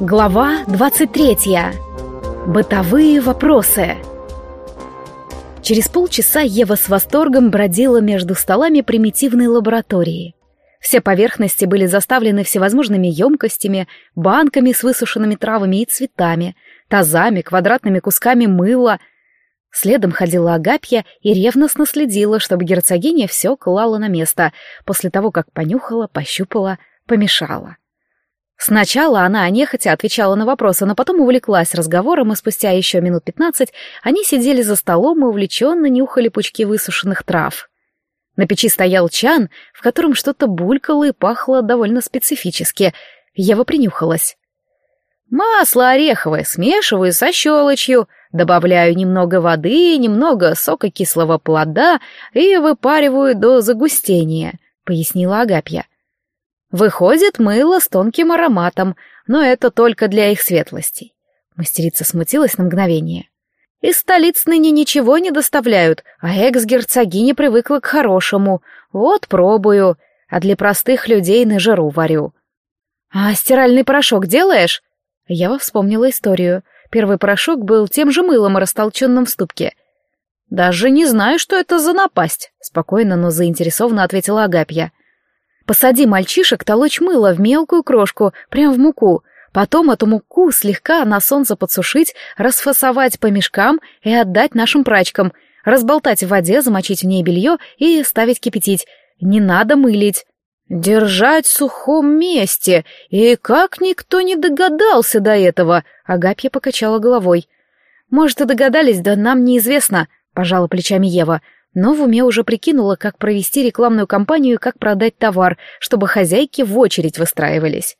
Глава 23. Бытовые вопросы. Через полчаса Ева с восторгом бродила между столами примитивной лаборатории. Все поверхности были заставлены всевозможными емкостями, банками с высушенными травами и цветами, тазами, квадратными кусками мыла. Следом ходила Агапья и ревностно следила, чтобы герцогиня все клала на место, после того, как понюхала, пощупала, помешала. Сначала она нехотя отвечала на вопросы, но потом увлеклась разговором, и спустя еще минут пятнадцать они сидели за столом и увлеченно нюхали пучки высушенных трав. На печи стоял чан, в котором что-то булькало и пахло довольно специфически. Ева принюхалась. «Масло ореховое смешиваю со щелочью, добавляю немного воды, немного сока кислого плода и выпариваю до загустения», — пояснила Агапья. Выходит, мыло с тонким ароматом, но это только для их светлостей. Мастерица смутилась на мгновение. Из столиц ныне ничего не доставляют, а экс-герцогиня привыкла к хорошему. Вот пробую, а для простых людей на жару варю. А стиральный порошок делаешь? Я вспомнила историю. Первый порошок был тем же мылом, растолченным в ступке. «Даже не знаю, что это за напасть», — спокойно, но заинтересованно ответила Агапья. Посади мальчишек толочь мыло в мелкую крошку, прям в муку. Потом эту муку слегка на солнце подсушить, расфасовать по мешкам и отдать нашим прачкам. Разболтать в воде, замочить в ней белье и ставить кипятить. Не надо мылить. «Держать в сухом месте! И как никто не догадался до этого!» Агапья покачала головой. «Может, и догадались, да нам неизвестно», — пожала плечами Ева но в уме уже прикинула, как провести рекламную кампанию и как продать товар, чтобы хозяйки в очередь выстраивались.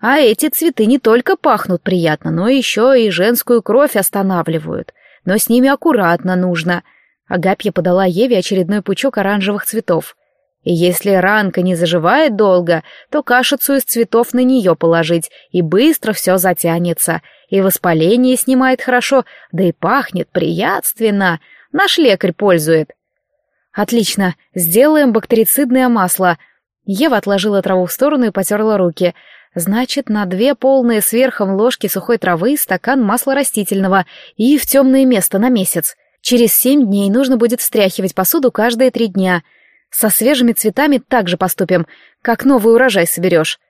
А эти цветы не только пахнут приятно, но еще и женскую кровь останавливают. Но с ними аккуратно нужно. Агапья подала Еве очередной пучок оранжевых цветов. И если ранка не заживает долго, то кашицу из цветов на нее положить, и быстро все затянется, и воспаление снимает хорошо, да и пахнет приятственно. Наш лекарь пользует. «Отлично, сделаем бактерицидное масло». Ева отложила траву в сторону и потерла руки. «Значит, на две полные сверхом ложки сухой травы стакан масла растительного и в темное место на месяц. Через семь дней нужно будет встряхивать посуду каждые три дня. Со свежими цветами также поступим, как новый урожай соберешь».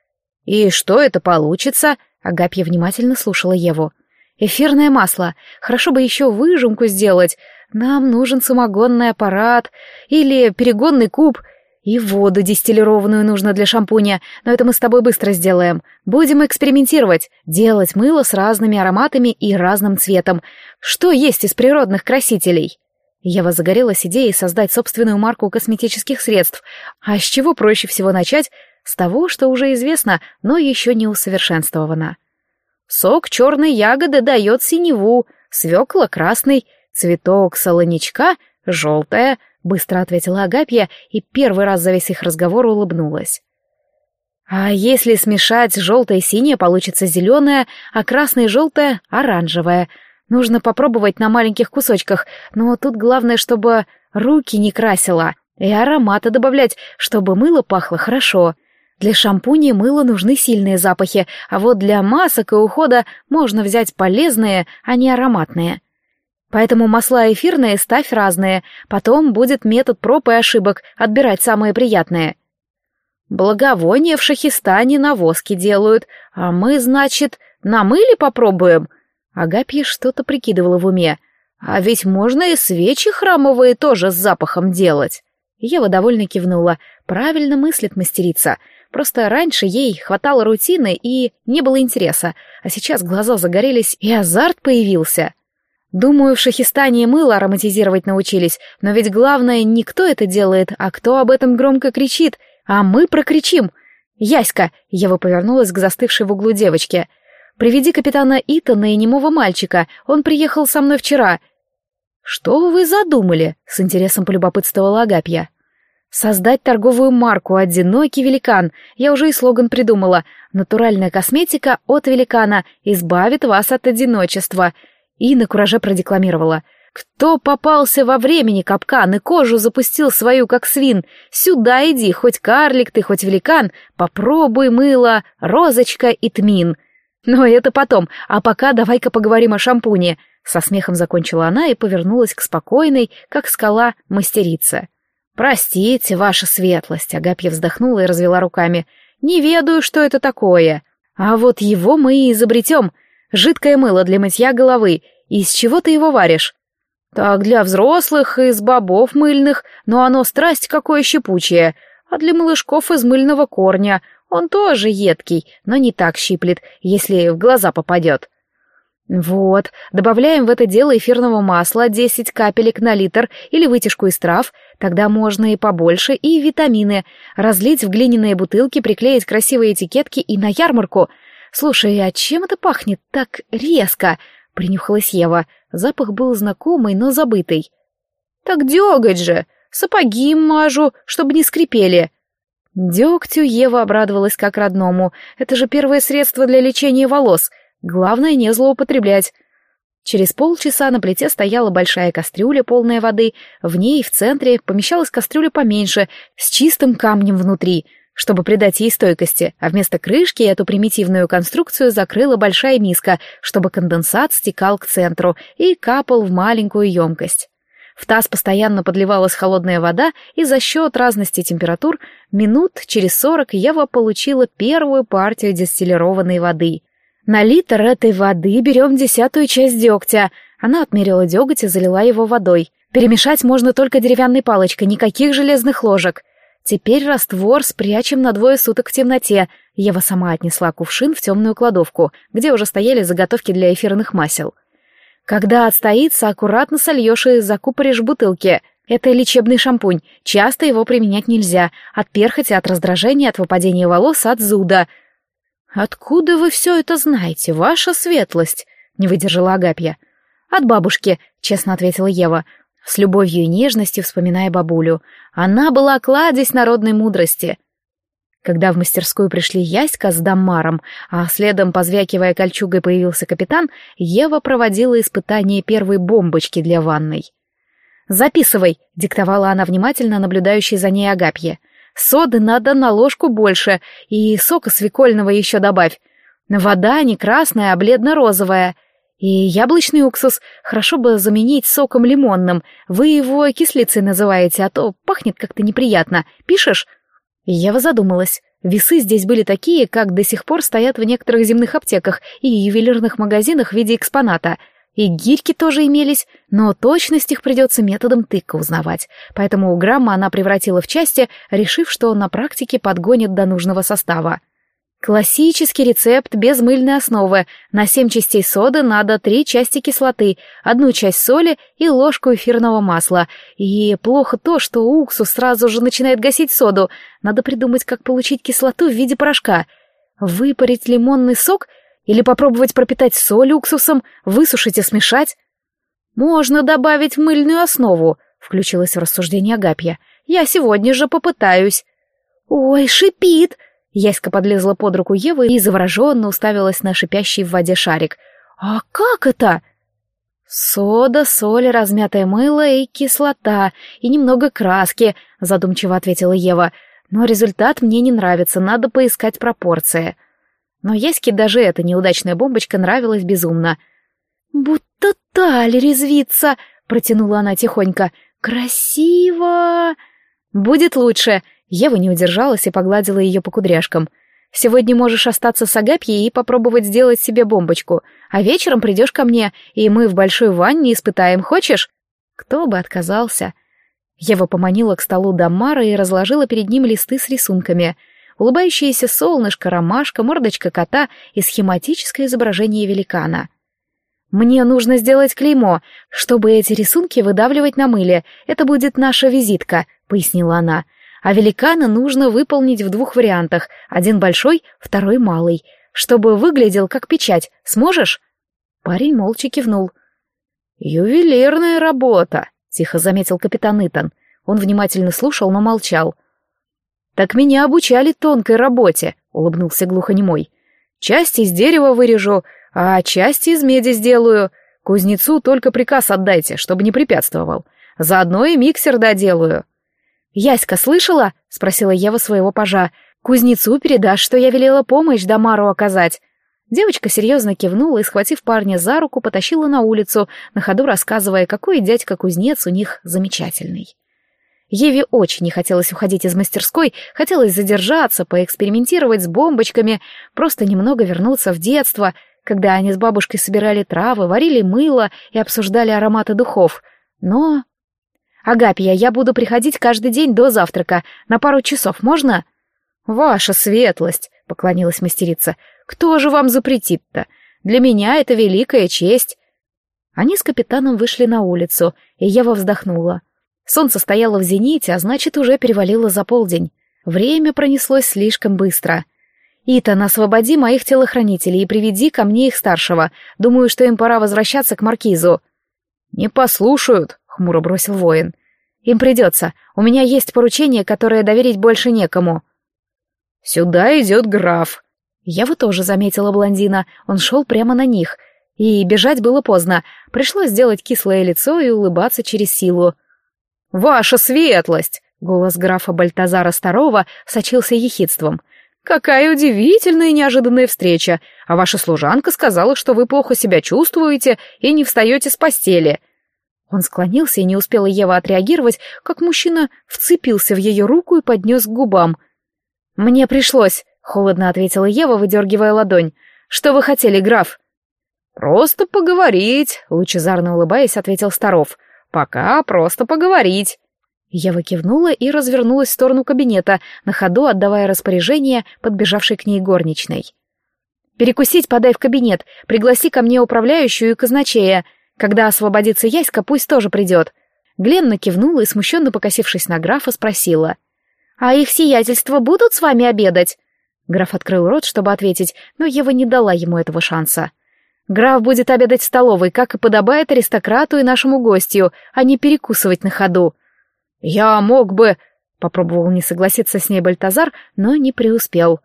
«И что это получится?» Агапья внимательно слушала Еву. «Эфирное масло. Хорошо бы еще выжимку сделать. Нам нужен самогонный аппарат или перегонный куб, и воду дистиллированную нужно для шампуня, но это мы с тобой быстро сделаем. Будем экспериментировать, делать мыло с разными ароматами и разным цветом. Что есть из природных красителей?» Ева загорелась идеей создать собственную марку косметических средств. А с чего проще всего начать? С того, что уже известно, но еще не усовершенствовано. Сок черной ягоды дает синеву, свекла красный, «Цветок солоничка — желтая», — быстро ответила Агапья и первый раз за весь их разговор улыбнулась. «А если смешать желтое и синее, получится зеленое, а красное и желтое — оранжевое. Нужно попробовать на маленьких кусочках, но тут главное, чтобы руки не красило, и ароматы добавлять, чтобы мыло пахло хорошо». Для шампуня и мыла нужны сильные запахи, а вот для масок и ухода можно взять полезные, а не ароматные. Поэтому масла эфирные ставь разные, потом будет метод проб и ошибок, отбирать самые приятные. Благовония в Шахистане на воске делают, а мы, значит, на мыле попробуем? Агапья что-то прикидывала в уме. А ведь можно и свечи храмовые тоже с запахом делать. Ева довольно кивнула. Правильно мыслит мастерица. Просто раньше ей хватало рутины и не было интереса, а сейчас глаза загорелись и азарт появился. Думаю, в Шахистане мыло ароматизировать научились, но ведь главное не кто это делает, а кто об этом громко кричит, а мы прокричим. «Яська!» — Ева повернулась к застывшей в углу девочке. «Приведи капитана Итана и немого мальчика, он приехал со мной вчера». «Что вы задумали?» — с интересом полюбопытствовала Агапья. «Создать торговую марку «Одинокий великан». Я уже и слоган придумала. Натуральная косметика от великана избавит вас от одиночества. И на кураже продекламировала. «Кто попался во времени капкан и кожу запустил свою, как свин? Сюда иди, хоть карлик ты, хоть великан, попробуй мыло, розочка и тмин». Но это потом, а пока давай-ка поговорим о шампуне. Со смехом закончила она и повернулась к спокойной, как скала, мастерице. «Простите, ваша светлость», — Агапья вздохнула и развела руками. «Не ведаю, что это такое. А вот его мы и изобретем. Жидкое мыло для мытья головы. Из чего ты его варишь?» «Так, для взрослых, из бобов мыльных, но оно страсть какое щепучее. А для малышков из мыльного корня. Он тоже едкий, но не так щиплет, если в глаза попадет». Вот, добавляем в это дело эфирного масла 10 капелек на литр или вытяжку из трав, тогда можно и побольше, и витамины, разлить в глиняные бутылки, приклеить красивые этикетки и на ярмарку. Слушай, а чем это пахнет так резко? Принюхалась Ева. Запах был знакомый, но забытый. Так дёготь же! Сапоги мажу, чтобы не скрипели. Дегтю Ева обрадовалась как родному. Это же первое средство для лечения волос — Главное не злоупотреблять. Через полчаса на плите стояла большая кастрюля, полная воды. В ней в центре помещалась кастрюля поменьше, с чистым камнем внутри, чтобы придать ей стойкости, а вместо крышки эту примитивную конструкцию закрыла большая миска, чтобы конденсат стекал к центру и капал в маленькую емкость. В таз постоянно подливалась холодная вода, и за счет разности температур минут через сорок Ева получила первую партию дистиллированной воды. На литр этой воды берем десятую часть дегтя. Она отмерила деготь и залила его водой. Перемешать можно только деревянной палочкой, никаких железных ложек. Теперь раствор спрячем на двое суток в темноте. Ева сама отнесла кувшин в темную кладовку, где уже стояли заготовки для эфирных масел. Когда отстоится, аккуратно сольешь и закупоришь бутылки. Это лечебный шампунь. Часто его применять нельзя. От перхоти, от раздражения, от выпадения волос, от зуда — «Откуда вы все это знаете, ваша светлость?» — не выдержала Агапья. «От бабушки», — честно ответила Ева, с любовью и нежностью вспоминая бабулю. «Она была кладезь народной мудрости». Когда в мастерскую пришли Яська с Даммаром, а следом, позвякивая кольчугой, появился капитан, Ева проводила испытание первой бомбочки для ванной. «Записывай», — диктовала она внимательно наблюдающей за ней Агапье. Соды надо на ложку больше, и сока свекольного еще добавь. Вода не красная, а бледно-розовая. И яблочный уксус хорошо бы заменить соком лимонным. Вы его кислицей называете, а то пахнет как-то неприятно. Пишешь? Ева задумалась. Весы здесь были такие, как до сих пор стоят в некоторых земных аптеках и ювелирных магазинах в виде экспоната — и гирьки тоже имелись, но точность их придется методом тыка узнавать, поэтому грамма она превратила в части, решив, что на практике подгонит до нужного состава. Классический рецепт без мыльной основы. На семь частей соды надо три части кислоты, одну часть соли и ложку эфирного масла. И плохо то, что уксус сразу же начинает гасить соду. Надо придумать, как получить кислоту в виде порошка. Выпарить лимонный сок или попробовать пропитать соль уксусом, высушить и смешать? Можно добавить мыльную основу, включилась в рассуждение Агапья. Я сегодня же попытаюсь. Ой, шипит! Яська подлезла под руку Евы и завороженно уставилась на шипящий в воде шарик. «А как это?» «Сода, соль, размятое мыло и кислота, и немного краски», — задумчиво ответила Ева. «Но результат мне не нравится, надо поискать пропорции». Но Яське даже эта неудачная бомбочка нравилась безумно. «Будто таль резвится!» — протянула она тихонько. «Красиво!» «Будет лучше!» Ева не удержалась и погладила ее по кудряшкам. «Сегодня можешь остаться с Агапьей и попробовать сделать себе бомбочку, а вечером придешь ко мне, и мы в большой ванне испытаем, хочешь?» Кто бы отказался? Ева поманила к столу Дамара и разложила перед ним листы с рисунками — улыбающееся солнышко, ромашка, мордочка кота и схематическое изображение великана. «Мне нужно сделать клеймо, чтобы эти рисунки выдавливать на мыле. Это будет наша визитка», — пояснила она. «А великана нужно выполнить в двух вариантах. Один большой, второй малый. Чтобы выглядел как печать. Сможешь?» Парень молча кивнул. «Ювелирная работа», — тихо заметил капитан Итан. Он внимательно слушал, но молчал. — «Так меня обучали тонкой работе», — улыбнулся глухонемой. «Часть из дерева вырежу, а часть из меди сделаю. Кузнецу только приказ отдайте, чтобы не препятствовал. Заодно и миксер доделаю». «Яська слышала?» — спросила Ева своего пажа. «Кузнецу передашь, что я велела помощь Дамару оказать». Девочка серьезно кивнула и, схватив парня за руку, потащила на улицу, на ходу рассказывая, какой дядька-кузнец у них замечательный. Еве очень не хотелось уходить из мастерской, хотелось задержаться, поэкспериментировать с бомбочками, просто немного вернуться в детство, когда они с бабушкой собирали травы, варили мыло и обсуждали ароматы духов. Но... «Агапия, я буду приходить каждый день до завтрака. На пару часов можно?» «Ваша светлость», — поклонилась мастерица, — кто же вам запретит-то? Для меня это великая честь. Они с капитаном вышли на улицу, и Ева вздохнула. Солнце стояло в зените, а значит, уже перевалило за полдень. Время пронеслось слишком быстро. «Итан, освободи моих телохранителей и приведи ко мне их старшего. Думаю, что им пора возвращаться к маркизу». «Не послушают», — хмуро бросил воин. «Им придется. У меня есть поручение, которое доверить больше некому». «Сюда идет граф», я вот тоже заметила блондина, он шел прямо на них. И бежать было поздно, пришлось сделать кислое лицо и улыбаться через силу. «Ваша светлость!» — голос графа Бальтазара Старого сочился ехидством. «Какая удивительная и неожиданная встреча! А ваша служанка сказала, что вы плохо себя чувствуете и не встаете с постели». Он склонился, и не успела Ева отреагировать, как мужчина вцепился в ее руку и поднес к губам. «Мне пришлось», Холодно ответила Ева, выдергивая ладонь. «Что вы хотели, граф?» «Просто поговорить», — лучезарно улыбаясь, ответил Старов. «Пока просто поговорить». Ева кивнула и развернулась в сторону кабинета, на ходу отдавая распоряжение подбежавшей к ней горничной. «Перекусить подай в кабинет, пригласи ко мне управляющую и казначея. Когда освободится Яська, пусть тоже придет». Гленна кивнула и, смущенно покосившись на графа, спросила. «А их сиятельства будут с вами обедать?» Граф открыл рот, чтобы ответить, но Ева не дала ему этого шанса. «Граф будет обедать в столовой, как и подобает аристократу и нашему гостю, а не перекусывать на ходу». «Я мог бы...» — попробовал не согласиться с ней Бальтазар, но не преуспел.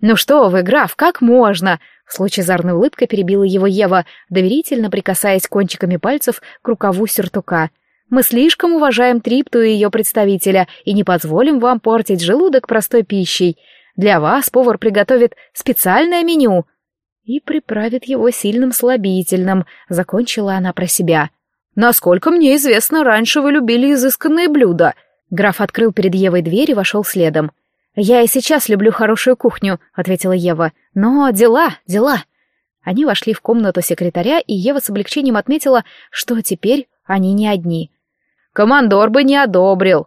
«Ну что вы, граф, как можно?» С лучезарной улыбкой перебила его Ева, доверительно прикасаясь кончиками пальцев к рукаву сюртука. «Мы слишком уважаем Трипту и ее представителя и не позволим вам портить желудок простой пищей. Для вас повар приготовит специальное меню и приправит его сильным слабительным, закончила она про себя. Насколько мне известно, раньше вы любили изысканные блюда. Граф открыл перед Евой дверь и вошел следом. «Я и сейчас люблю хорошую кухню», — ответила Ева. «Но дела, дела». Они вошли в комнату секретаря, и Ева с облегчением отметила, что теперь они не одни. «Командор бы не одобрил»,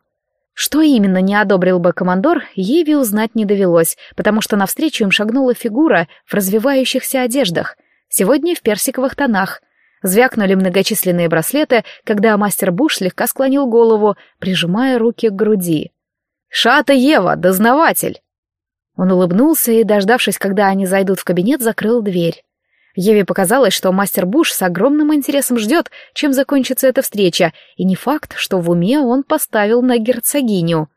что именно не одобрил бы командор, Еве узнать не довелось, потому что навстречу им шагнула фигура в развивающихся одеждах, сегодня в персиковых тонах. Звякнули многочисленные браслеты, когда мастер Буш слегка склонил голову, прижимая руки к груди. «Шата Ева, дознаватель!» Он улыбнулся и, дождавшись, когда они зайдут в кабинет, закрыл дверь. Еве показалось, что мастер Буш с огромным интересом ждет, чем закончится эта встреча, и не факт, что в уме он поставил на герцогиню.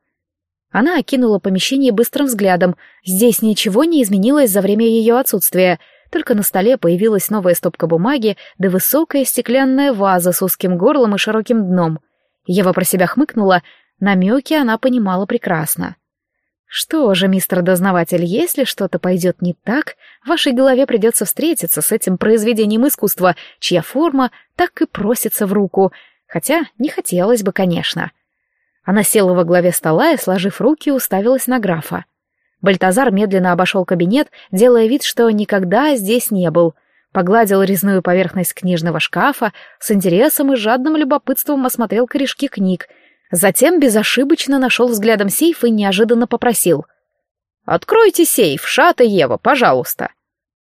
Она окинула помещение быстрым взглядом. Здесь ничего не изменилось за время ее отсутствия, только на столе появилась новая стопка бумаги да высокая стеклянная ваза с узким горлом и широким дном. Ева про себя хмыкнула, намеки она понимала прекрасно. Что же, мистер дознаватель, если что-то пойдет не так, в вашей голове придется встретиться с этим произведением искусства, чья форма так и просится в руку, хотя не хотелось бы, конечно. Она села во главе стола и, сложив руки, уставилась на графа. Бальтазар медленно обошел кабинет, делая вид, что никогда здесь не был. Погладил резную поверхность книжного шкафа, с интересом и жадным любопытством осмотрел корешки книг — Затем безошибочно нашел взглядом сейф и неожиданно попросил. «Откройте сейф, Шата Ева, пожалуйста».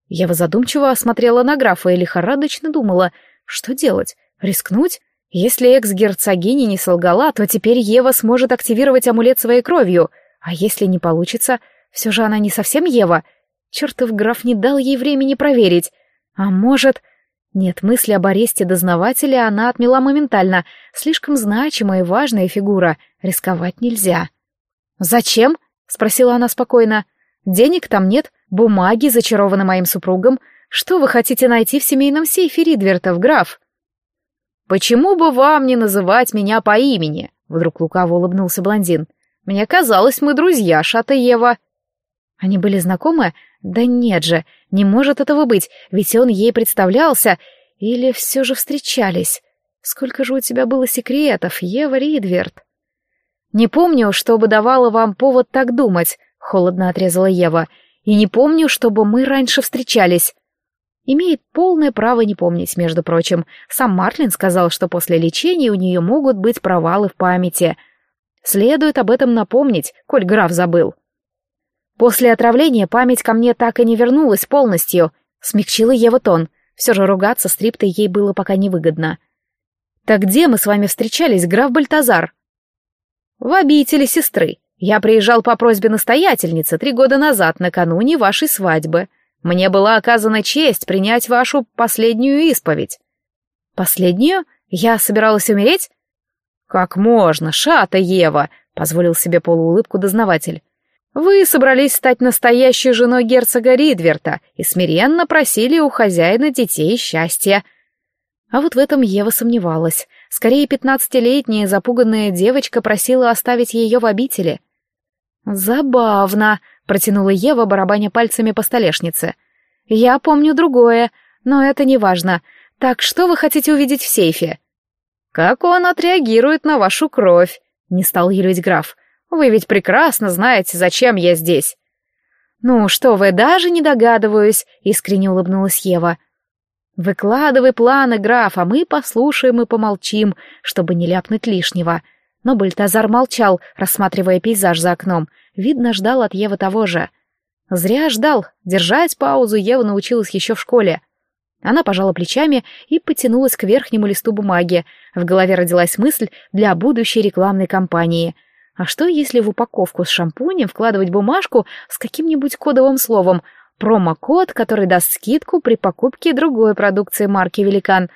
Ева задумчиво осмотрела на графа и лихорадочно думала, что делать, рискнуть? Если экс-герцогиня не солгала, то теперь Ева сможет активировать амулет своей кровью, а если не получится, все же она не совсем Ева. Чертов граф не дал ей времени проверить. А может... Нет, мысли об аресте дознавателя она отмела моментально. Слишком значимая и важная фигура. Рисковать нельзя. «Зачем?» — спросила она спокойно. «Денег там нет, бумаги зачарованы моим супругом. Что вы хотите найти в семейном сейфе Ридвертов, граф?» «Почему бы вам не называть меня по имени?» — вдруг лукаво улыбнулся блондин. «Мне казалось, мы друзья, Шата Ева». Они были знакомы? Да нет же, не может этого быть, ведь он ей представлялся. Или все же встречались? Сколько же у тебя было секретов, Ева Ридверт? Не помню, чтобы давало вам повод так думать, холодно отрезала Ева. И не помню, чтобы мы раньше встречались. Имеет полное право не помнить, между прочим. Сам Марлин сказал, что после лечения у нее могут быть провалы в памяти. Следует об этом напомнить, коль граф забыл. После отравления память ко мне так и не вернулась полностью. Смягчила Ева тон. Все же ругаться с Триптой ей было пока невыгодно. «Так где мы с вами встречались, граф Бальтазар?» «В обители сестры. Я приезжал по просьбе настоятельницы три года назад, накануне вашей свадьбы. Мне была оказана честь принять вашу последнюю исповедь». «Последнюю? Я собиралась умереть?» «Как можно, шата Ева!» — позволил себе полуулыбку дознаватель. «Вы собрались стать настоящей женой герцога Ридверта и смиренно просили у хозяина детей счастья». А вот в этом Ева сомневалась. Скорее, пятнадцатилетняя запуганная девочка просила оставить ее в обители. «Забавно», — протянула Ева, барабаня пальцами по столешнице. «Я помню другое, но это не важно. Так что вы хотите увидеть в сейфе?» «Как он отреагирует на вашу кровь?» — не стал юлить граф. «Вы ведь прекрасно знаете, зачем я здесь». «Ну что вы, даже не догадываюсь», — искренне улыбнулась Ева. «Выкладывай планы, граф, а мы послушаем и помолчим, чтобы не ляпнуть лишнего». Но Бальтазар молчал, рассматривая пейзаж за окном. Видно, ждал от Евы того же. Зря ждал. Держать паузу Ева научилась еще в школе. Она пожала плечами и потянулась к верхнему листу бумаги. В голове родилась мысль для будущей рекламной кампании. А что, если в упаковку с шампунем вкладывать бумажку с каким-нибудь кодовым словом, промокод, который даст скидку при покупке другой продукции марки «Великан»?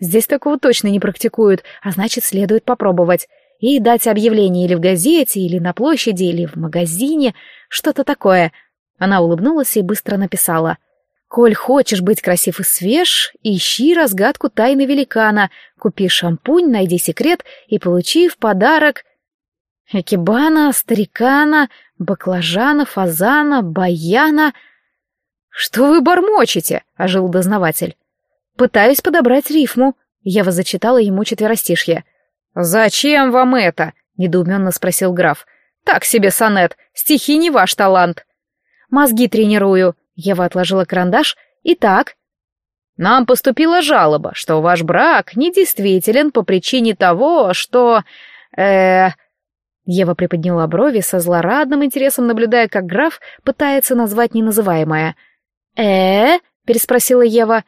Здесь такого точно не практикуют, а значит, следует попробовать и дать объявление или в газете, или на площади, или в магазине, что-то такое. Она улыбнулась и быстро написала. «Коль хочешь быть красив и свеж, ищи разгадку тайны великана, купи шампунь, найди секрет и получи в подарок...» Экибана, старикана, баклажана, фазана, баяна... «Что вы бормочете?» — ожил дознаватель. «Пытаюсь подобрать рифму». Ева зачитала ему четверостишье. «Зачем вам это?» — недоуменно спросил граф. «Так себе сонет, стихи не ваш талант». «Мозги тренирую», — Ева отложила карандаш. «Итак...» «Нам поступила жалоба, что ваш брак недействителен по причине того, что... э Ева приподняла брови со злорадным интересом, наблюдая, как граф пытается назвать неназываемое. э переспросила Ева.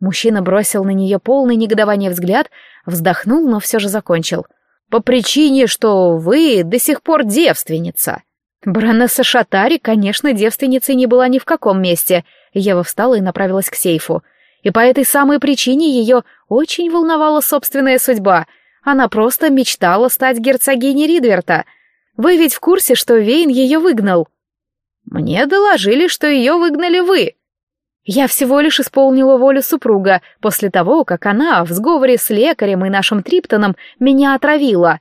Мужчина бросил на нее полный негодования взгляд, вздохнул, но все же закончил. «По причине, что вы до сих пор девственница». Баронесса Шатари, конечно, девственницей не была ни в каком месте. Ева встала и направилась к сейфу. И по этой самой причине ее очень волновала собственная судьба. Она просто мечтала стать герцогиней Ридверта. Вы ведь в курсе, что Вейн ее выгнал? Мне доложили, что ее выгнали вы. Я всего лишь исполнила волю супруга после того, как она в сговоре с лекарем и нашим Триптоном меня отравила.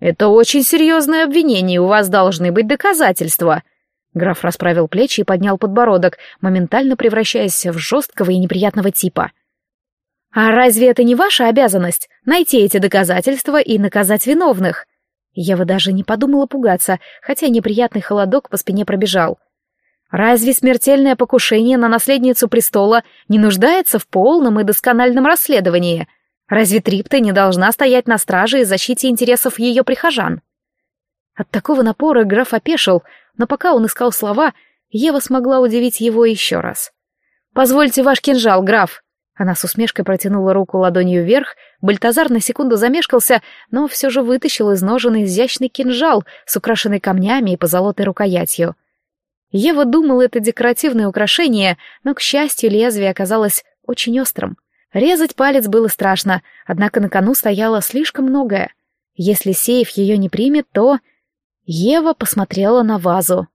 Это очень серьезное обвинение, у вас должны быть доказательства. Граф расправил плечи и поднял подбородок, моментально превращаясь в жесткого и неприятного типа. «А разве это не ваша обязанность — найти эти доказательства и наказать виновных?» Ева даже не подумала пугаться, хотя неприятный холодок по спине пробежал. Разве смертельное покушение на наследницу престола не нуждается в полном и доскональном расследовании? Разве Трипта не должна стоять на страже и защите интересов ее прихожан? От такого напора граф опешил, но пока он искал слова, Ева смогла удивить его еще раз. «Позвольте ваш кинжал, граф!» Она с усмешкой протянула руку ладонью вверх, Бальтазар на секунду замешкался, но все же вытащил из ножен изящный кинжал с украшенной камнями и позолотой рукоятью — Ева думала, это декоративное украшение, но, к счастью, лезвие оказалось очень острым. Резать палец было страшно, однако на кону стояло слишком многое. Если сейф ее не примет, то... Ева посмотрела на вазу.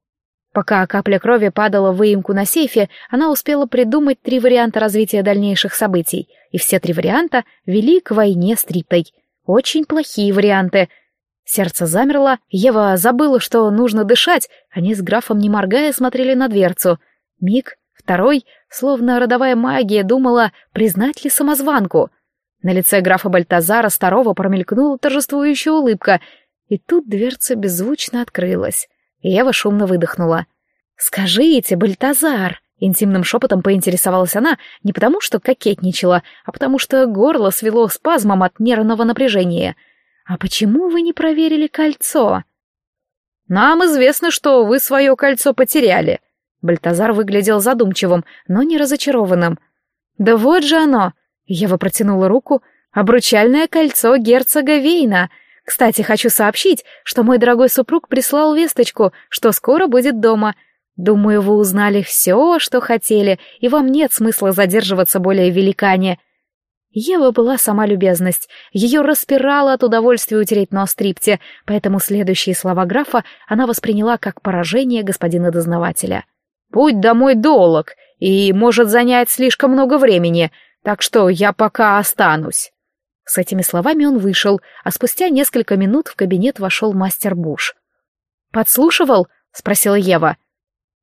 Пока капля крови падала в выемку на сейфе, она успела придумать три варианта развития дальнейших событий, и все три варианта вели к войне с Триптой. Очень плохие варианты. Сердце замерло, Ева забыла, что нужно дышать, они с графом, не моргая, смотрели на дверцу. Миг, второй, словно родовая магия, думала, признать ли самозванку. На лице графа Бальтазара Старого промелькнула торжествующая улыбка, и тут дверца беззвучно открылась. Ева шумно выдохнула. «Скажите, Бальтазар!» — интимным шепотом поинтересовалась она, не потому что кокетничала, а потому что горло свело спазмом от нервного напряжения — «А почему вы не проверили кольцо?» «Нам известно, что вы свое кольцо потеряли». Бальтазар выглядел задумчивым, но не разочарованным. «Да вот же оно!» Ева протянула руку. «Обручальное кольцо герцога Вейна. Кстати, хочу сообщить, что мой дорогой супруг прислал весточку, что скоро будет дома. Думаю, вы узнали все, что хотели, и вам нет смысла задерживаться более великане. Ева была сама любезность, ее распирало от удовольствия утереть нос трипте, поэтому следующие слова графа она восприняла как поражение господина дознавателя. «Путь домой долг и может занять слишком много времени, так что я пока останусь». С этими словами он вышел, а спустя несколько минут в кабинет вошел мастер Буш. «Подслушивал?» — спросила Ева.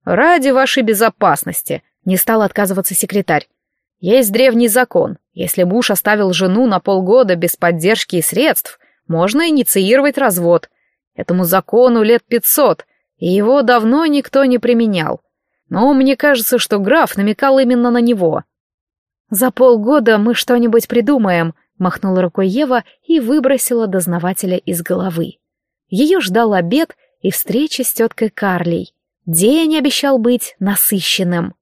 «Ради вашей безопасности», — не стал отказываться секретарь. Есть древний закон. Если муж оставил жену на полгода без поддержки и средств, можно инициировать развод. Этому закону лет пятьсот, и его давно никто не применял. Но мне кажется, что граф намекал именно на него. «За полгода мы что-нибудь придумаем», — махнула рукой Ева и выбросила дознавателя из головы. Ее ждал обед и встреча с теткой Карлей. День обещал быть насыщенным.